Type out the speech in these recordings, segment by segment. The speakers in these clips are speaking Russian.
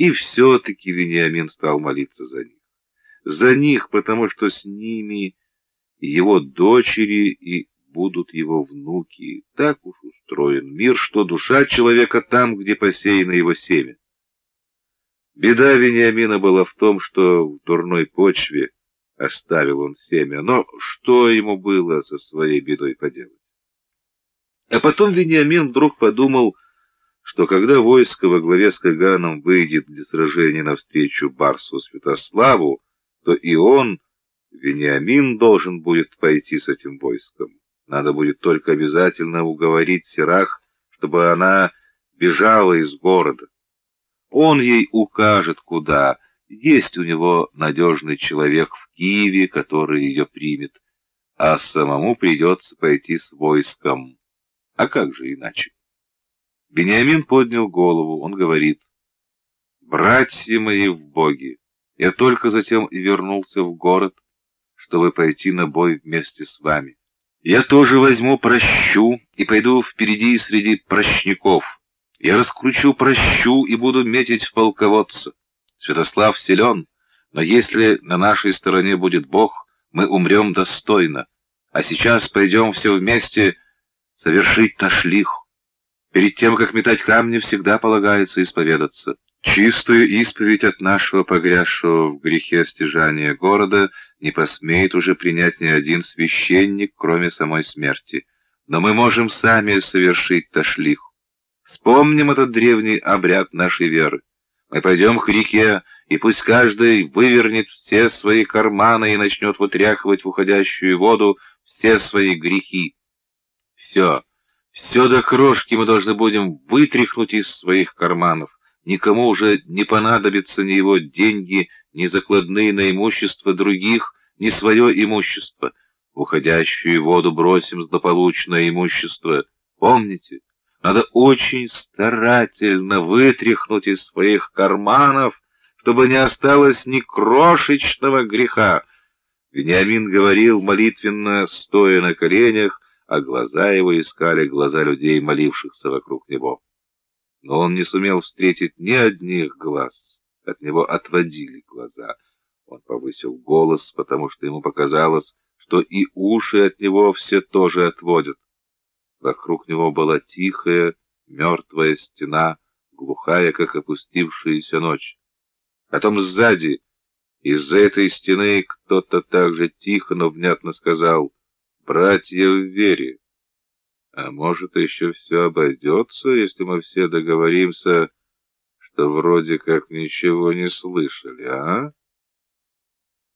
И все-таки Вениамин стал молиться за них. За них, потому что с ними его дочери и будут его внуки. Так уж устроен мир, что душа человека там, где посеяно его семя. Беда Вениамина была в том, что в дурной почве оставил он семя, но что ему было со своей бедой поделать? А потом Вениамин вдруг подумал, что когда войско во главе с Каганом выйдет для сражения навстречу Барсу Святославу, то и он, Вениамин, должен будет пойти с этим войском. Надо будет только обязательно уговорить Серах, чтобы она бежала из города. Он ей укажет, куда. Есть у него надежный человек в Киеве, который ее примет, а самому придется пойти с войском. А как же иначе? Бениамин поднял голову, он говорит, «Братья мои в Боге, я только затем и вернулся в город, чтобы пойти на бой вместе с вами. Я тоже возьму прощу и пойду впереди среди прощников. Я раскручу прощу и буду метить в полководца. Святослав силен, но если на нашей стороне будет Бог, мы умрем достойно. А сейчас пойдем все вместе совершить ташлих. Перед тем, как метать камни, всегда полагается исповедаться. Чистую исповедь от нашего погрязшего в грехе стяжания города не посмеет уже принять ни один священник, кроме самой смерти. Но мы можем сами совершить ташлих. Вспомним этот древний обряд нашей веры. Мы пойдем к реке, и пусть каждый вывернет все свои карманы и начнет вытряхивать в уходящую воду все свои грехи. Все. Все до крошки мы должны будем вытряхнуть из своих карманов. Никому уже не понадобятся ни его деньги, ни закладные на имущество других, ни свое имущество. В уходящую воду бросим злополучное имущество. Помните, надо очень старательно вытряхнуть из своих карманов, чтобы не осталось ни крошечного греха. Вениамин говорил молитвенно, стоя на коленях, а глаза его искали глаза людей, молившихся вокруг него. Но он не сумел встретить ни одних глаз, от него отводили глаза. Он повысил голос, потому что ему показалось, что и уши от него все тоже отводят. Вокруг него была тихая, мертвая стена, глухая, как опустившаяся ночь. Потом сзади, из-за этой стены, кто-то так же тихо, но внятно сказал — братья в вере. А может, еще все обойдется, если мы все договоримся, что вроде как ничего не слышали, а?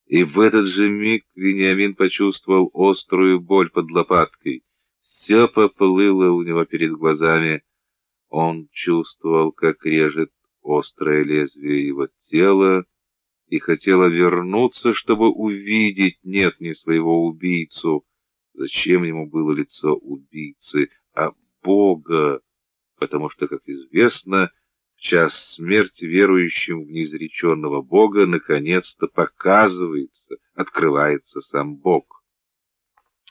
И в этот же миг Вениамин почувствовал острую боль под лопаткой. Все поплыло у него перед глазами. Он чувствовал, как режет острое лезвие его тела, и хотела вернуться, чтобы увидеть, нет, не своего убийцу, Зачем ему было лицо убийцы, а Бога? Потому что, как известно, в час смерти верующим в неизреченного Бога наконец-то показывается, открывается сам Бог.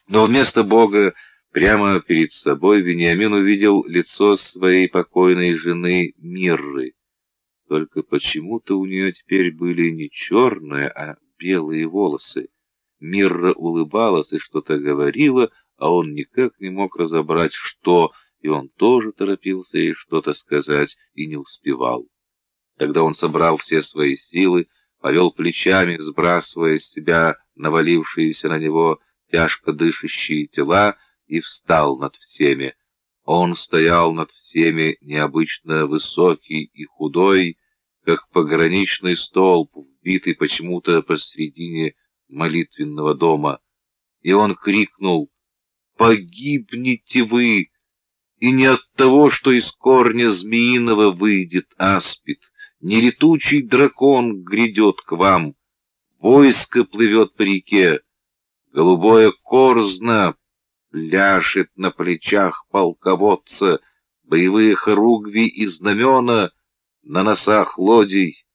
Но вместо Бога прямо перед собой Вениамин увидел лицо своей покойной жены Мирры. Только почему-то у нее теперь были не черные, а белые волосы. Мирра улыбалась и что-то говорила, а он никак не мог разобрать, что, и он тоже торопился ей что-то сказать и не успевал. Тогда он собрал все свои силы, повел плечами, сбрасывая с себя навалившиеся на него тяжко дышащие тела, и встал над всеми. Он стоял над всеми необычно высокий и худой, как пограничный столб, вбитый почему-то посредине молитвенного дома, и он крикнул «Погибнете вы!» И не от того, что из корня змеиного выйдет аспид, не летучий дракон грядет к вам, войско плывет по реке, голубое корзно ляжет на плечах полководца, боевые хоругви и знамена на носах лодей,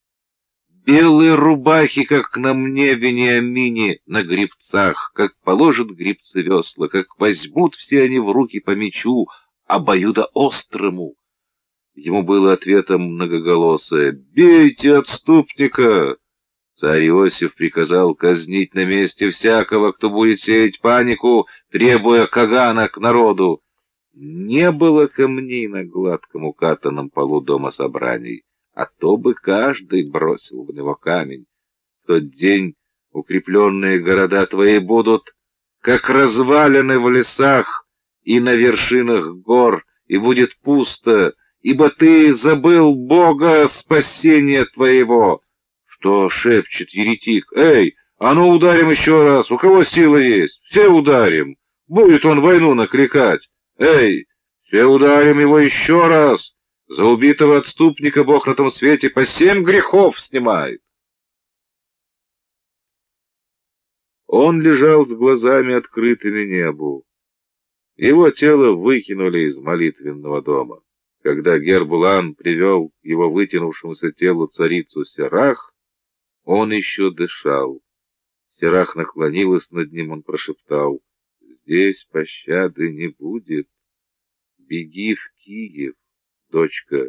Белые рубахи, как на мне, Вениамине, на грибцах, как положат грибцы весла, как возьмут все они в руки по мечу, обоюдо острому. Ему было ответом многоголосое «Бейте отступника!» Царь Иосиф приказал казнить на месте всякого, кто будет сеять панику, требуя Кагана к народу. Не было камней на гладком укатанном полу дома собраний, а то бы каждый бросил в него камень. В тот день укрепленные города твои будут, как развалины в лесах и на вершинах гор, и будет пусто, ибо ты забыл Бога спасения твоего». Что шепчет еретик? Эй, а ну ударим еще раз, у кого сила есть? Все ударим. Будет он войну накликать. Эй, все ударим его еще раз. За убитого отступника Бог на том свете по семь грехов снимает. Он лежал с глазами открытыми небу. Его тело выкинули из молитвенного дома. Когда Гербулан привел его вытянувшемуся телу царицу Серах, он еще дышал. Серах наклонилась над ним, он прошептал, «Здесь пощады не будет. Беги в Киев, дочка».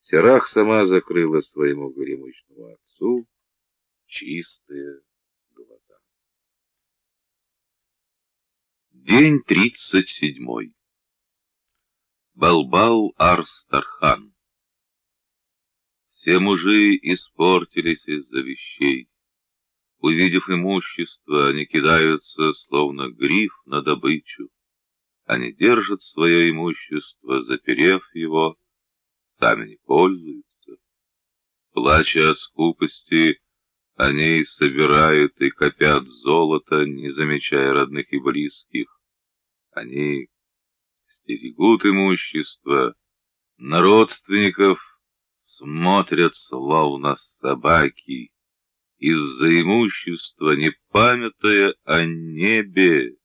Серах сама закрыла своему горемычному отцу чистые глаза. День тридцать седьмой. Балбал Арстархан все мужи испортились из-за вещей. Увидев имущество, они кидаются, словно гриф, на добычу. Они держат свое имущество, заперев его, сами не пользуются. Плача от скупости, они собирают и копят золото, не замечая родных и близких. Они стерегут имущество, на родственников смотрят, словно собаки, из-за имущества, не памятая о небе,